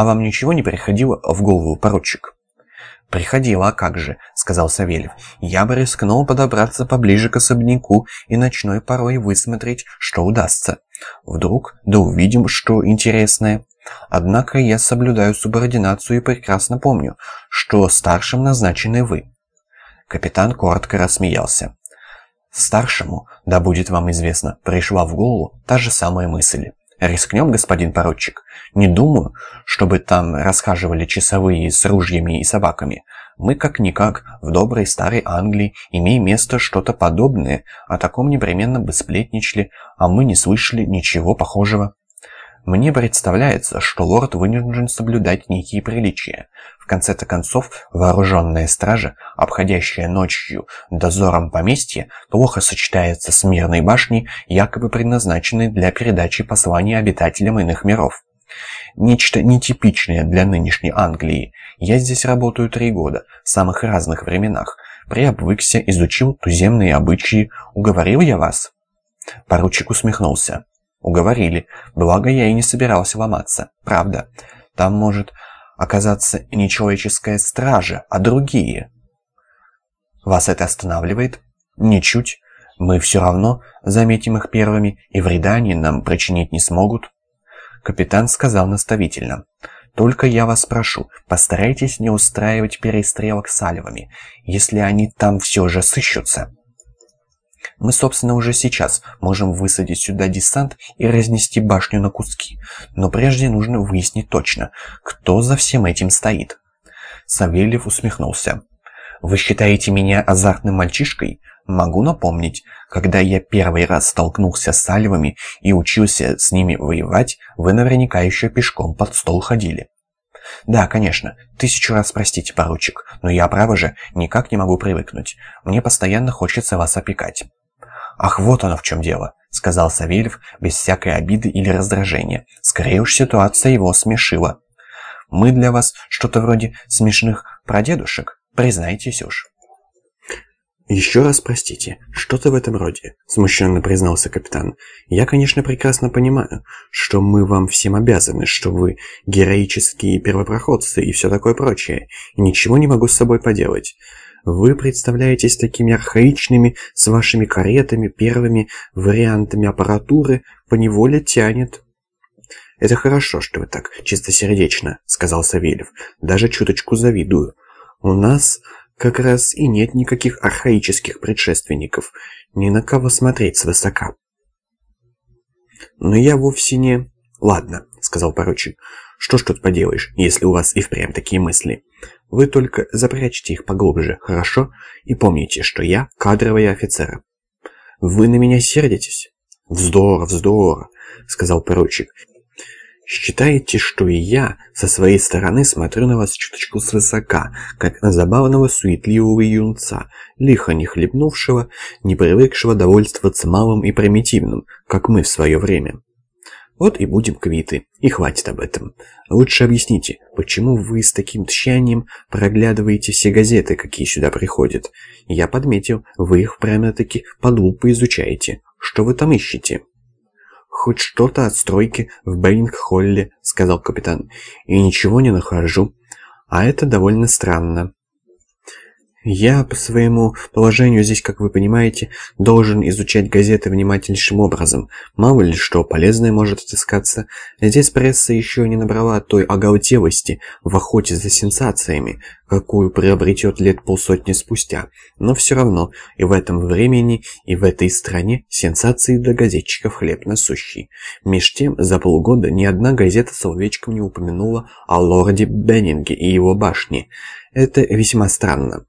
А вам ничего не приходило в голову, поручик?» «Приходило, а как же», — сказал Савельев. «Я бы рискнул подобраться поближе к особняку и ночной порой высмотреть, что удастся. Вдруг, да увидим, что интересное. Однако я соблюдаю субординацию и прекрасно помню, что старшим назначены вы». Капитан коротко рассмеялся. Старшему, да будет вам известно, пришла в голову та же самая мысль. Рискнем, господин поручик? Не думаю, чтобы там расхаживали часовые с ружьями и собаками. Мы как-никак в доброй старой Англии имеем место что-то подобное, о таком непременно бы сплетничали, а мы не слышали ничего похожего. Мне представляется, что лорд вынужден соблюдать некие приличия. Конце-то концов, вооруженная стража, обходящая ночью дозором поместья, плохо сочетается с мирной башней, якобы предназначенной для передачи посланий обитателям иных миров. Нечто нетипичное для нынешней Англии. Я здесь работаю три года, в самых разных временах. Приобвыкся, изучил туземные обычаи. Уговорил я вас?» Поручик усмехнулся. Уговорили. Благо, я и не собирался ломаться. Правда. Там может оказаться не человеческая стража, а другие. Вас это останавливает? Ничуть. Мы все равно заметим их первыми, и вреда они нам причинить не смогут. Капитан сказал наставительно. «Только я вас прошу, постарайтесь не устраивать перестрелок с альвами, если они там все же сыщутся». Мы, собственно, уже сейчас можем высадить сюда десант и разнести башню на куски. Но прежде нужно выяснить точно, кто за всем этим стоит. Савельев усмехнулся. «Вы считаете меня азартным мальчишкой? Могу напомнить, когда я первый раз столкнулся с сальвами и учился с ними воевать, вы наверняка еще пешком под стол ходили». «Да, конечно. Тысячу раз простите, поручик, но я, право же, никак не могу привыкнуть. Мне постоянно хочется вас опекать». «Ах, вот оно в чем дело», — сказал Савельев без всякой обиды или раздражения. Скорее уж ситуация его смешила. «Мы для вас что-то вроде смешных прадедушек, признайтесь уж». «Еще раз простите, что-то в этом роде», — смущенно признался капитан. «Я, конечно, прекрасно понимаю, что мы вам всем обязаны, что вы героические первопроходцы и все такое прочее, и ничего не могу с собой поделать. Вы представляетесь такими архаичными, с вашими каретами, первыми вариантами аппаратуры, поневоле тянет. «Это хорошо, что вы так чистосердечно», — сказал Савельев. «Даже чуточку завидую. У нас как раз и нет никаких архаических предшественников. Ни на кого смотреть свысока». «Но я вовсе не...» «Ладно», — сказал поручик. «Что ж тут поделаешь, если у вас и впрямь такие мысли? Вы только запрячьте их поглубже, хорошо? И помните, что я кадровый офицер. Вы на меня сердитесь? Вздор, вздор, сказал поручик. Считаете, что и я со своей стороны смотрю на вас чуточку свысока, как на забавного суетливого юнца, лихо не хлебнувшего, не привыкшего довольствоваться малым и примитивным, как мы в свое время. Вот и будем квиты, и хватит об этом. Лучше объясните, почему вы с таким тщанием проглядываете все газеты, какие сюда приходят? Я подметил, вы их прямо-таки под лупой изучаете. Что вы там ищете?» «Хоть что-то от стройки в Бейлинг-Холле», — сказал капитан. «И ничего не нахожу. А это довольно странно. Я по своему положению здесь, как вы понимаете, должен изучать газеты внимательнейшим образом. Мало ли что полезное может отыскаться. Здесь пресса еще не набрала той оголтелости в охоте за сенсациями, какую приобретет лет полсотни спустя. Но все равно и в этом времени, и в этой стране сенсации для газетчиков хлеб насущий. Меж тем, за полгода ни одна газета словечком не упомянула о лорде Беннинге и его башне. Это весьма странно.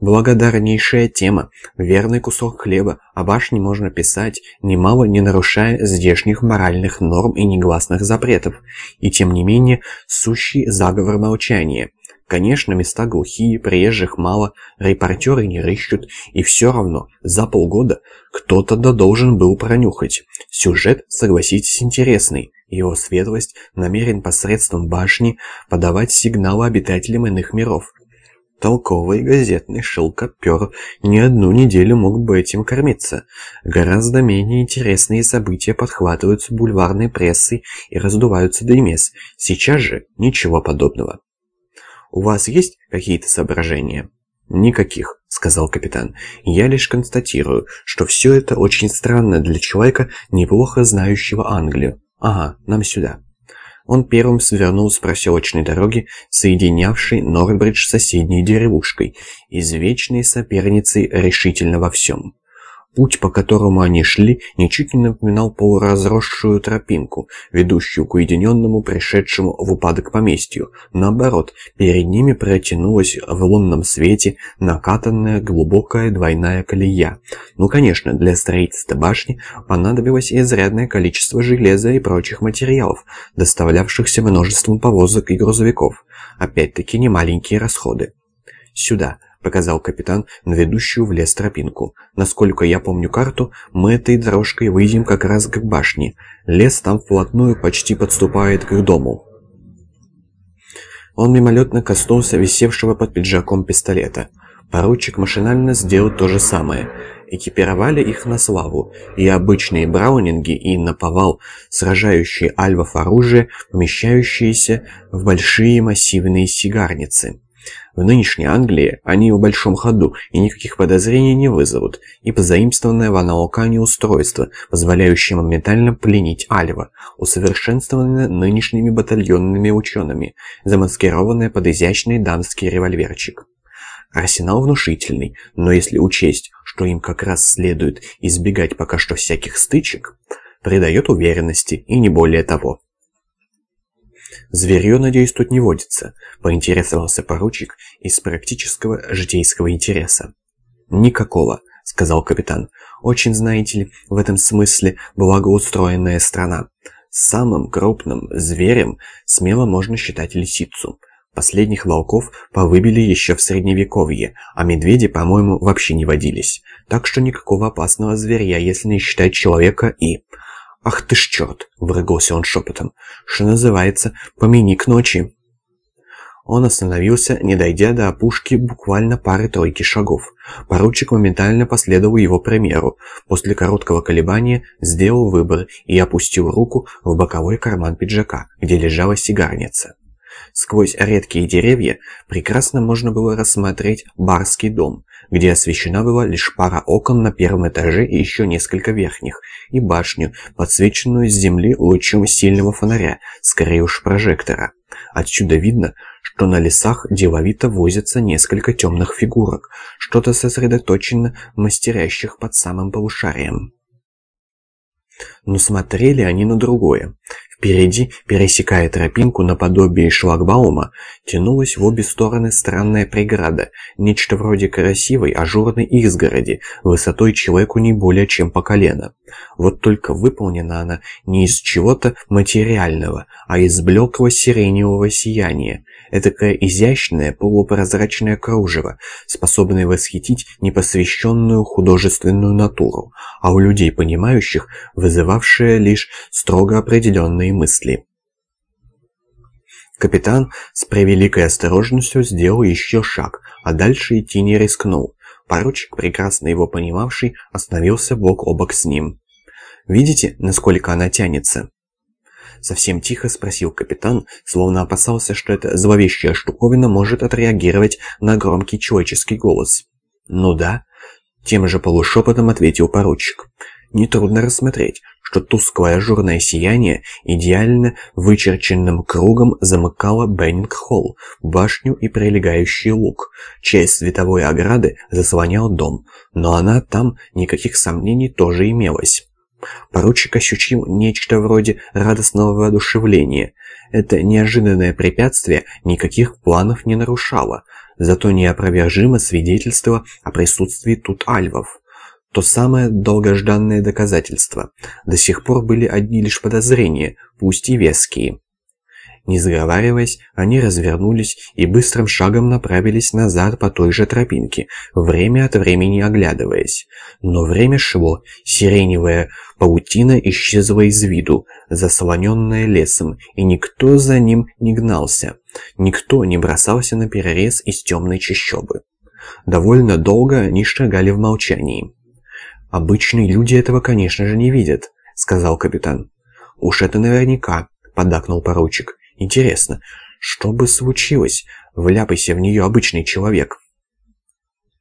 Благодарнейшая тема, верный кусок хлеба, о башне можно писать, немало не нарушая здешних моральных норм и негласных запретов, и тем не менее сущий заговор молчания. Конечно, места глухие, приезжих мало, репортеры не рыщут, и все равно за полгода кто-то да должен был пронюхать. Сюжет, согласитесь, интересный. Его светлость намерен посредством башни подавать сигналы обитателям иных миров. Толковый газетный шелкопер не одну неделю мог бы этим кормиться. Гораздо менее интересные события подхватываются бульварной прессой и раздуваются до небес. Сейчас же ничего подобного. «У вас есть какие-то соображения?» «Никаких», — сказал капитан. «Я лишь констатирую, что все это очень странно для человека, неплохо знающего Англию. Ага, нам сюда». Он первым свернул с проселочной дороги, соединявшей Норбридж с соседней деревушкой, извечной соперницей решительно во всем. Путь, по которому они шли, ничуть не напоминал полуразросшую тропинку, ведущую к уединенному, пришедшему в упадок поместью. Наоборот, перед ними протянулась в лунном свете накатанная глубокая двойная колея. Ну, конечно, для строительства башни понадобилось изрядное количество железа и прочих материалов, доставлявшихся множеством повозок и грузовиков. Опять-таки немаленькие расходы. «Сюда», — показал капитан на ведущую в лес тропинку. «Насколько я помню карту, мы этой дорожкой выйдем как раз к башне. Лес там вплотную почти подступает к дому». Он мимолетно коснулся висевшего под пиджаком пистолета. Поручик машинально сделал то же самое. Экипировали их на славу, и обычные браунинги, и наповал сражающие альвов оружие, помещающиеся в большие массивные сигарницы. В нынешней Англии они в большом ходу и никаких подозрений не вызовут, и позаимствованное в Анаокане устройство, позволяющее моментально пленить Альва, усовершенствованное нынешними батальонными учеными, замаскированное под изящный дамский револьверчик. Арсенал внушительный, но если учесть, что им как раз следует избегать пока что всяких стычек, придает уверенности и не более того. «Зверье, надеюсь, тут не водится», — поинтересовался поручик из практического житейского интереса. «Никакого», — сказал капитан. «Очень, знаете ли, в этом смысле благоустроенная страна. Самым крупным зверем смело можно считать лисицу. Последних волков повыбили еще в средневековье, а медведи, по-моему, вообще не водились. Так что никакого опасного зверя, если не считать человека и... «Ах ты ж черт!» — выругался он шепотом. «Что называется, помяни к ночи!» Он остановился, не дойдя до опушки буквально пары-тройки шагов. Поручик моментально последовал его примеру. После короткого колебания сделал выбор и опустил руку в боковой карман пиджака, где лежала сигарница. Сквозь редкие деревья прекрасно можно было рассмотреть барский дом, где освещена была лишь пара окон на первом этаже и еще несколько верхних, и башню, подсвеченную с земли лучом сильного фонаря, скорее уж прожектора. Отсюда видно, что на лесах деловито возятся несколько темных фигурок, что-то сосредоточенно мастерящих под самым полушарием. Но смотрели они на другое. Впереди, пересекая тропинку наподобие шлагбаума, тянулась в обе стороны странная преграда, нечто вроде красивой ажурной изгороди, высотой человеку не более чем по колено. Вот только выполнена она не из чего-то материального, а из блеклого сиреневого сияния, Этакое изящное полупрозрачное кружево, способное восхитить непосвященную художественную натуру, а у людей понимающих вызывавшее лишь строго определенные мысли. Капитан с превеликой осторожностью сделал еще шаг, а дальше идти не рискнул. Поручик, прекрасно его понимавший, остановился бок о бок с ним. «Видите, насколько она тянется?» Совсем тихо спросил капитан, словно опасался, что эта зловещая штуковина может отреагировать на громкий человеческий голос. «Ну да», — тем же полушепотом ответил поручик. Нетрудно рассмотреть, что тусклое ажурное сияние идеально вычерченным кругом замыкало Беннинг-холл, башню и прилегающий луг. Часть световой ограды заслонял дом, но она там, никаких сомнений, тоже имелась. Поручик ощутил нечто вроде радостного воодушевления. Это неожиданное препятствие никаких планов не нарушало, зато неопровержимо свидетельство о присутствии тут альвов. То самое долгожданное доказательство. До сих пор были одни лишь подозрения, пусть и веские. Не сговариваясь, они развернулись и быстрым шагом направились назад по той же тропинке, время от времени оглядываясь. Но время шло, сиреневая паутина исчезла из виду, заслоненная лесом, и никто за ним не гнался. Никто не бросался на перерез из темной чащобы. Довольно долго они шагали в молчании. «Обычные люди этого, конечно же, не видят», — сказал капитан. «Уж это наверняка», — поддакнул поручик. «Интересно, что бы случилось, вляпайся в нее обычный человек?»